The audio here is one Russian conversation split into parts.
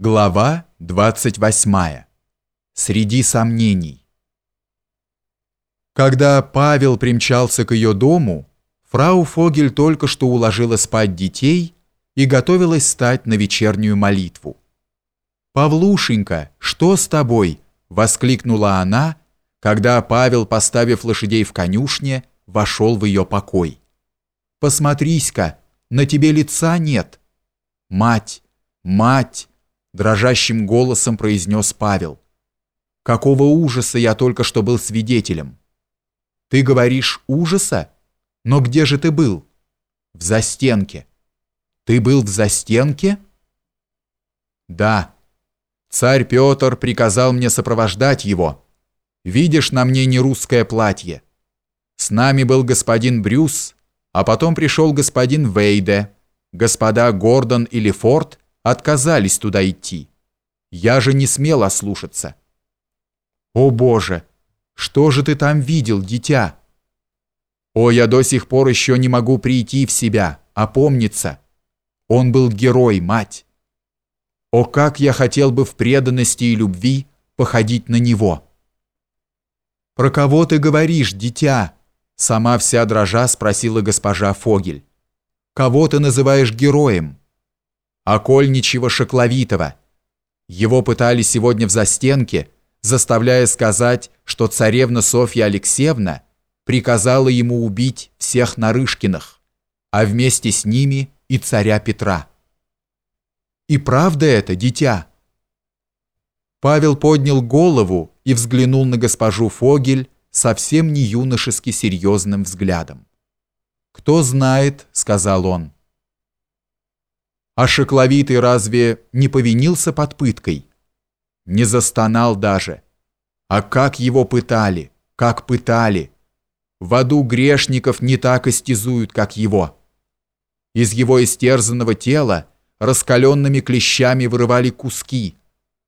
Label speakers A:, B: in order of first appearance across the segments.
A: Глава 28. Среди сомнений. Когда Павел примчался к ее дому, фрау Фогель только что уложила спать детей и готовилась стать на вечернюю молитву. «Павлушенька, что с тобой?» — воскликнула она, когда Павел, поставив лошадей в конюшне, вошел в ее покой. «Посмотрись-ка, на тебе лица нет. Мать, мать!» Дрожащим голосом произнес Павел. Какого ужаса я только что был свидетелем. Ты говоришь ужаса? Но где же ты был? В застенке. Ты был в застенке? Да. Царь Петр приказал мне сопровождать его. Видишь на мне не русское платье. С нами был господин Брюс, а потом пришел господин Вейде, господа Гордон или Форд отказались туда идти. Я же не смел ослушаться. О Боже, что же ты там видел, дитя? О, я до сих пор еще не могу прийти в себя, опомниться. Он был герой, мать. О, как я хотел бы в преданности и любви походить на него. Про кого ты говоришь, дитя? Сама вся дрожа спросила госпожа Фогель. Кого ты называешь героем? Окольничьего Шокловитова. Его пытали сегодня в застенке, заставляя сказать, что царевна Софья Алексеевна приказала ему убить всех Нарышкиных, а вместе с ними и царя Петра. И правда это, дитя? Павел поднял голову и взглянул на госпожу Фогель совсем не юношески серьезным взглядом. «Кто знает», — сказал он, — а Шекловитый разве не повинился под пыткой? Не застонал даже. А как его пытали, как пытали. В аду грешников не так истязуют, как его. Из его истерзанного тела раскаленными клещами вырывали куски,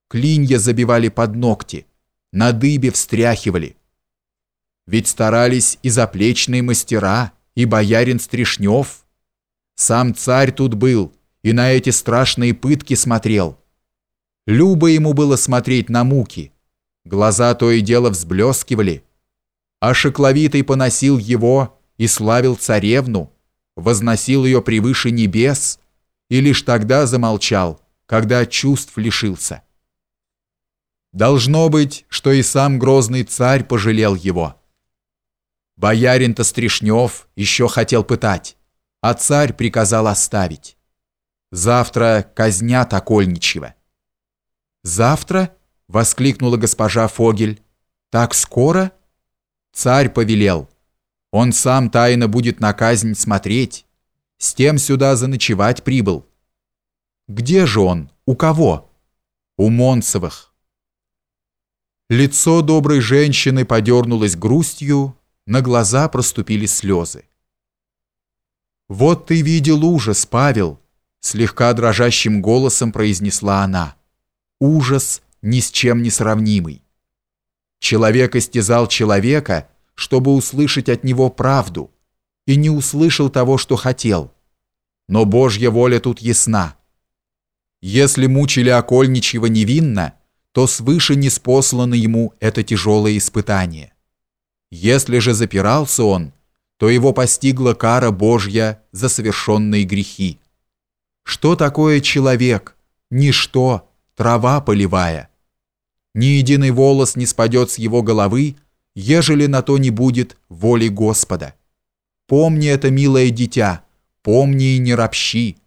A: клинья забивали под ногти, на дыбе встряхивали. Ведь старались и заплечные мастера, и боярин Стришнев. Сам царь тут был — и на эти страшные пытки смотрел. Любо ему было смотреть на муки. Глаза то и дело взблескивали. А Шекловитый поносил его и славил царевну, возносил ее превыше небес, и лишь тогда замолчал, когда чувств лишился. Должно быть, что и сам грозный царь пожалел его. Боярин-то Стришнев еще хотел пытать, а царь приказал оставить. Завтра казнят Окольничьего». «Завтра?» — воскликнула госпожа Фогель. «Так скоро?» Царь повелел. Он сам тайно будет на казнь смотреть. С тем сюда заночевать прибыл. Где же он? У кого? У Монцевых. Лицо доброй женщины подернулось грустью, на глаза проступили слезы. «Вот ты видел ужас, Павел», слегка дрожащим голосом произнесла она. Ужас ни с чем не сравнимый. Человек истязал человека, чтобы услышать от него правду, и не услышал того, что хотел. Но Божья воля тут ясна. Если мучили окольничьего невинно, то свыше не спослано ему это тяжелое испытание. Если же запирался он, то его постигла кара Божья за совершенные грехи. Что такое человек? Ничто, трава полевая. Ни единый волос не спадет с его головы, ежели на то не будет воли Господа. Помни это, милое дитя, помни и не ропщи.